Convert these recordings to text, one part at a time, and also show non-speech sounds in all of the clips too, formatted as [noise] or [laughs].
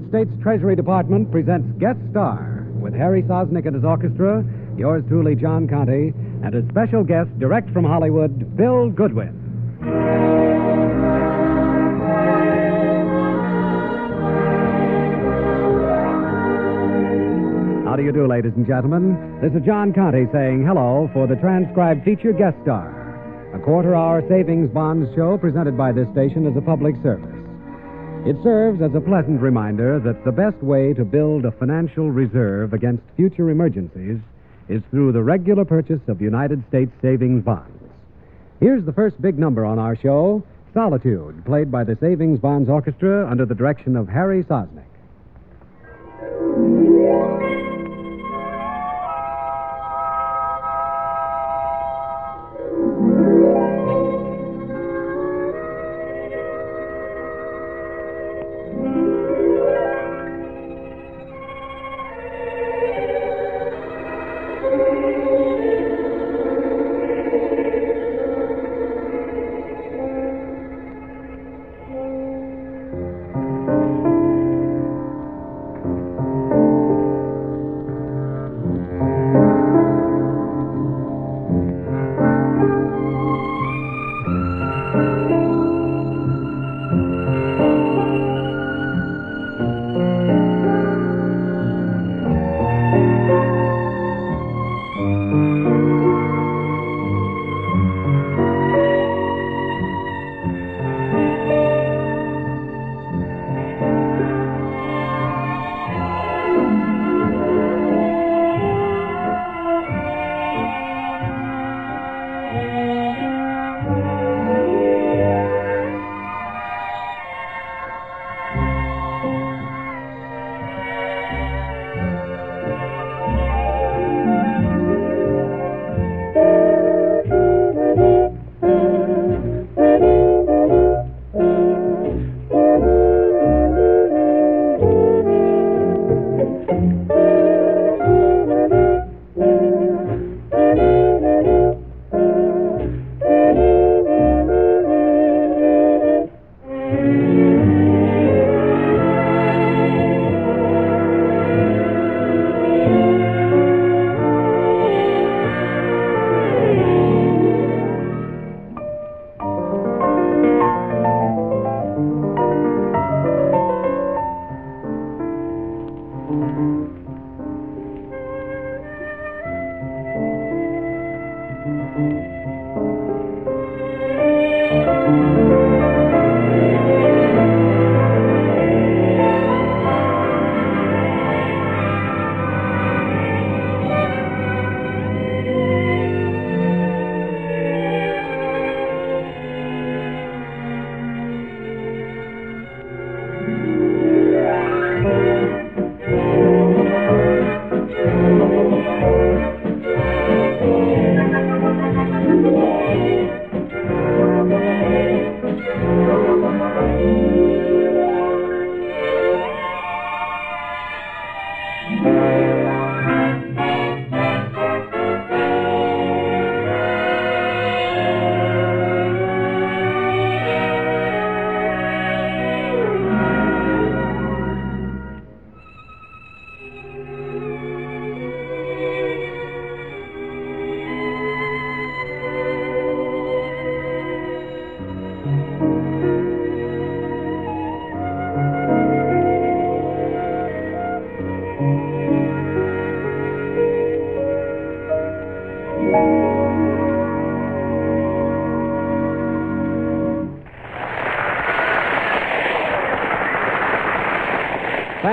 United States Treasury Department presents Guest Star with Harry Sosnik and his orchestra, yours truly, John Conte, and a special guest direct from Hollywood, Bill Goodwin. How do you do, ladies and gentlemen? This is John Conte saying hello for the transcribed feature guest star, a quarter hour savings bonds show presented by this station as a public service. It serves as a pleasant reminder that the best way to build a financial reserve against future emergencies is through the regular purchase of United States savings bonds. Here's the first big number on our show Solitude, played by the Savings Bonds Orchestra under the direction of Harry Sosnik.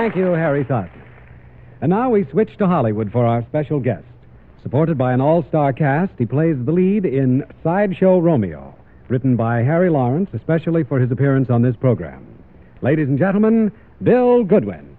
Thank you, Harry Sosnik. And now we switch to Hollywood for our special guest. Supported by an all star cast, he plays the lead in Sideshow Romeo, written by Harry Lawrence, especially for his appearance on this program. Ladies and gentlemen, Bill Goodwin.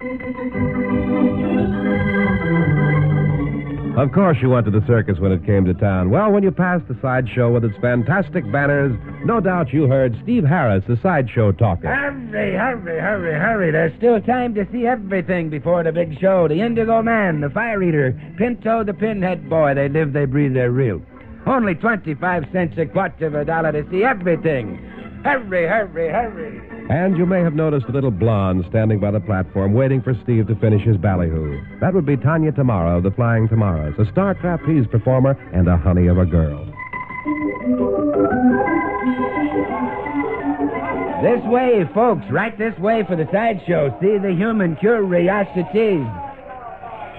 Of course, you went to the circus when it came to town. Well, when you passed the sideshow with its fantastic banners, no doubt you heard Steve Harris, the sideshow talker. Hurry, hurry, hurry, hurry. There's still time to see everything before the big show. The Indigo Man, the Fire Eater, Pinto the Pinhead Boy. They live, they breathe, they're real. Only 25 cents a quarter of a dollar to see everything. Hurry, hurry, hurry. And you may have noticed a little blonde standing by the platform waiting for Steve to finish his ballyhoo. That would be Tanya Tamara of the Flying Tamaras, a star trapeze performer and a honey of a girl. This way, folks, right this way for the sideshow. See the human curiosities.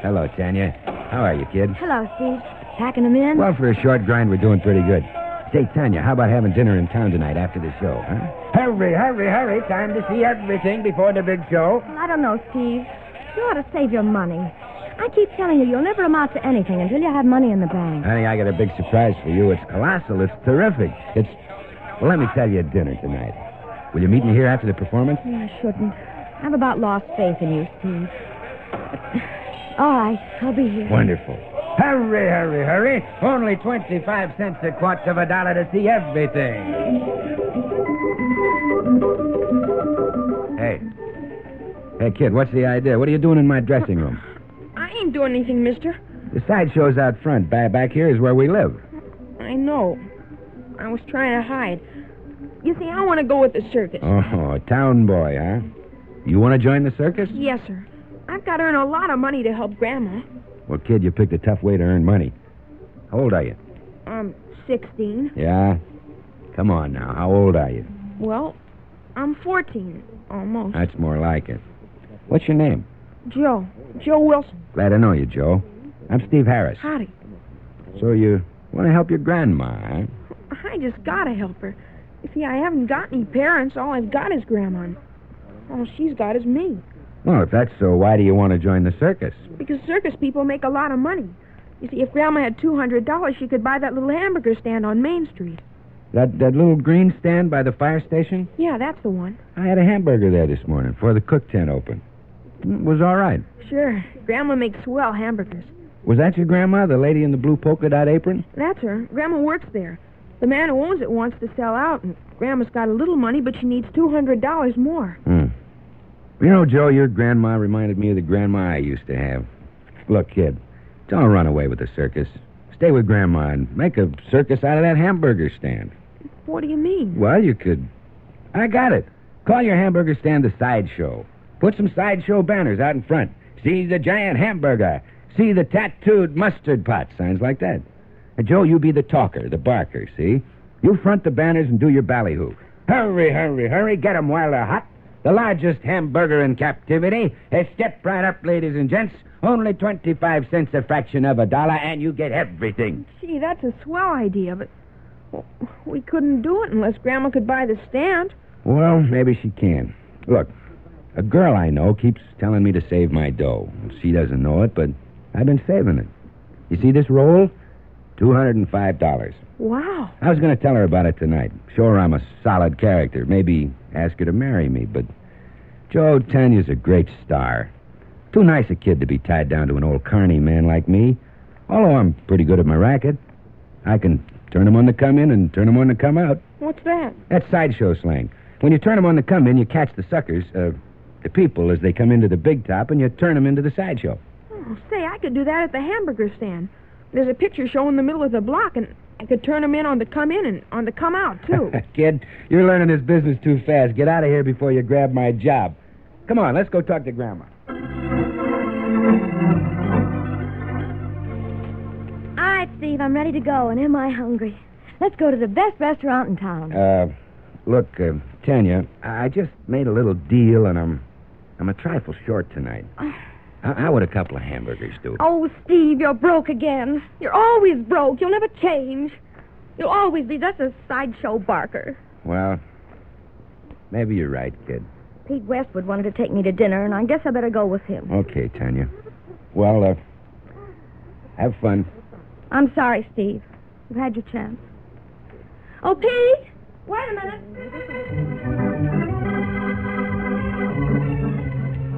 Hello, Tanya. How are you, kid? Hello, Steve. Packing them in? Well, for a short grind, we're doing pretty good. Say, Tanya, how about having dinner in town tonight after the show, huh? Hurry, hurry, hurry. Time to see everything before the big show. Well, I don't know, Steve. You ought to save your money. I keep telling you, you'll never amount to anything until you have money in the bank. Honey, I got a big surprise for you. It's colossal. It's terrific. It's. Well, let me tell you at dinner tonight. Will you meet me here after the performance? I shouldn't. I've about lost faith in you, Steve. All right, I'll be here. Wonderful. Hurry, hurry, hurry. Only 25 cents a quarter of a dollar to see everything. Hey. Hey, kid, what's the idea? What are you doing in my dressing room? I ain't doing anything, mister. The sideshow's out front. Back, back here is where we live. I know. I was trying to hide. You see, I want to go with the circus. Oh, town boy, huh? You want to join the circus? Yes, sir. I've got to earn a lot of money to help Grandma. Well, kid, you picked a tough way to earn money. How old are you? I'm 16. Yeah? Come on now. How old are you? Well, I'm 14, almost. That's more like it. What's your name? Joe. Joe Wilson. Glad to know you, Joe. I'm Steve Harris. Howdy. So you want to help your grandma, huh? I just got to help her. You see, I haven't got any parents. All I've got is Grandma. All she's got is me. Well, if that's so, why do you want to join the circus? Because circus people make a lot of money. You see, if Grandma had $200, she could buy that little hamburger stand on Main Street. That that little green stand by the fire station? Yeah, that's the one. I had a hamburger there this morning before the cook tent opened. It was all right. Sure. Grandma makes swell hamburgers. Was that your grandma, the lady in the blue polka dot apron? That's her. Grandma works there. The man who owns it wants to sell out, and Grandma's got a little money, but she needs $200 more. Hmm. You know, Joe, your grandma reminded me of the grandma I used to have. Look, kid, don't run away with the circus. Stay with grandma and make a circus out of that hamburger stand. What do you mean? Well, you could. I got it. Call your hamburger stand the sideshow. Put some sideshow banners out in front. See the giant hamburger. See the tattooed mustard pot. Signs like that. And Joe, you be the talker, the barker, see? You front the banners and do your ballyhoo. Hurry, hurry, hurry. Get 'em while they're hot. The largest hamburger in captivity. Uh, step right up, ladies and gents. Only 25 cents a fraction of a dollar, and you get everything. Gee, that's a swell idea, but well, we couldn't do it unless Grandma could buy the stand. Well, maybe she can. Look, a girl I know keeps telling me to save my dough. She doesn't know it, but I've been saving it. You see this roll? $205. Wow. I was going to tell her about it tonight. Show her I'm a solid character. Maybe ask her to marry me, but Joe Tanya's a great star. Too nice a kid to be tied down to an old carny man like me. Although I'm pretty good at my racket. I can turn 'em on to come in and turn 'em on to come out. What's that? That's sideshow slang. When you turn 'em on to come in, you catch the suckers, uh, the people, as they come into the big top, and you turn 'em into the sideshow. Oh, say, I could do that at the hamburger stand. There's a picture showing the middle of the block, and I could turn them in on the come in and on the come out, too. [laughs] Kid, you're learning this business too fast. Get out of here before you grab my job. Come on, let's go talk to Grandma. All right, Steve, I'm ready to go, and am I hungry? Let's go to the best restaurant in town. Uh, look, uh, Tanya, I I just made a little deal, and I'm, I'm a trifle short tonight. How, how would a couple of hamburgers do? Oh, Steve, you're broke again. You're always broke. You'll never change. You'll always be just a sideshow barker. Well, maybe you're right, kid. Pete Westwood wanted to take me to dinner, and I guess I better go with him. Okay, Tanya. Well, uh, have fun. I'm sorry, Steve. You've had your chance. Oh, Pete! Wait a minute.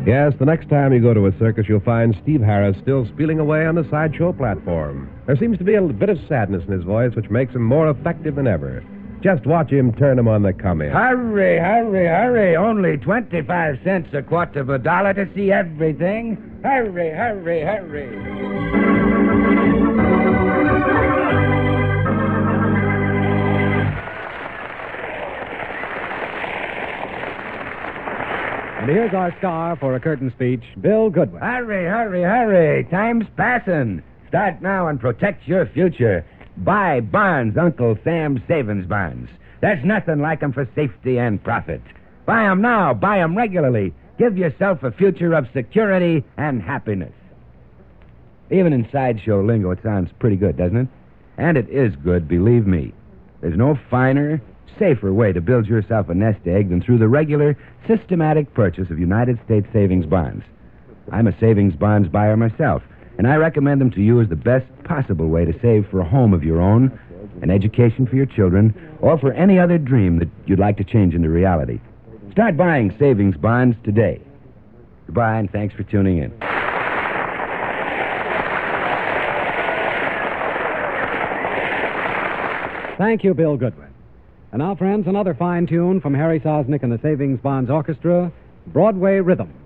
Yes, the next time you go to a circus, you'll find Steve Harris still spieling away on the sideshow platform. There seems to be a bit of sadness in his voice, which makes him more effective than ever. Just watch him turn him on the come in. Hurry, hurry, hurry. Only 25 cents a quarter of a dollar to see everything. Hurry, hurry, hurry. Here's our star for a curtain speech, Bill Goodwin. Hurry, hurry, hurry. Time's passing. Start now and protect your future. Buy bonds, Uncle Sam savings bonds. There's nothing like 'em for safety and profit. Buy 'em now. Buy 'em regularly. Give yourself a future of security and happiness. Even in sideshow lingo, it sounds pretty good, doesn't it? And it is good, believe me. There's no finer, safer way to build yourself a nest egg than through the regular, systematic purchase of United States savings bonds. I'm a savings bonds buyer myself, and I recommend them to you as the best possible way to save for a home of your own, an education for your children, or for any other dream that you'd like to change into reality. Start buying savings bonds today. Goodbye, and thanks for tuning in. Thank you, Bill Goodwin. And now, friends, another fine tune from Harry Sosnik and the Savings Bonds Orchestra, Broadway Rhythm.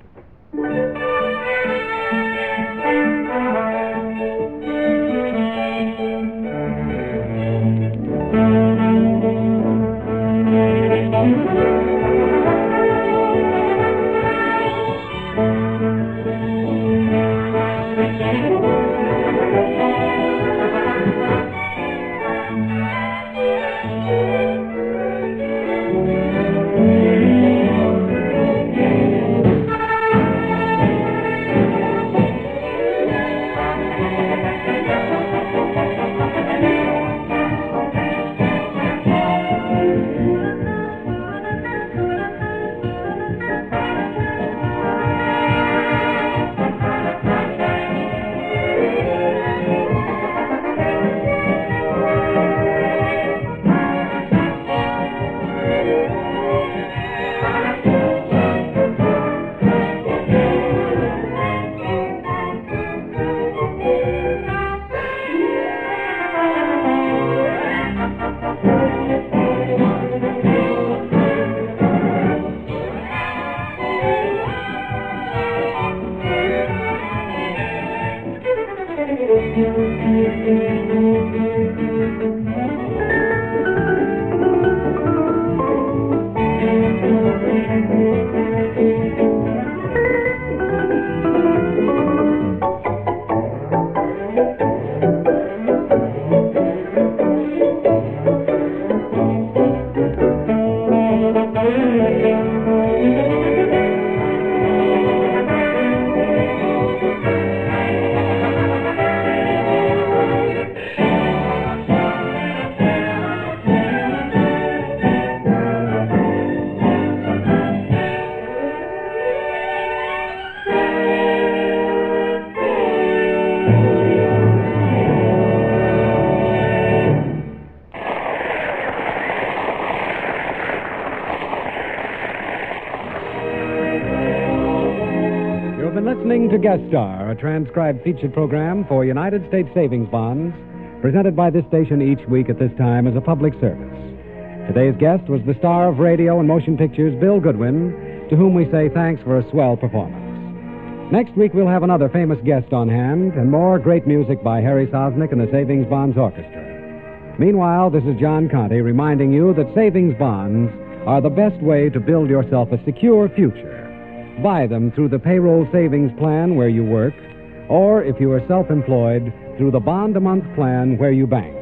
Been listening to Guest Star, a transcribed featured program for United States Savings Bonds, presented by this station each week at this time as a public service. Today's guest was the star of radio and motion pictures, Bill Goodwin, to whom we say thanks for a swell performance. Next week, we'll have another famous guest on hand and more great music by Harry Sosnik and the Savings Bonds Orchestra. Meanwhile, this is John Conte reminding you that savings bonds are the best way to build yourself a secure future. Buy them through the payroll savings plan where you work, or if you are self employed, through the bond a month plan where you bank.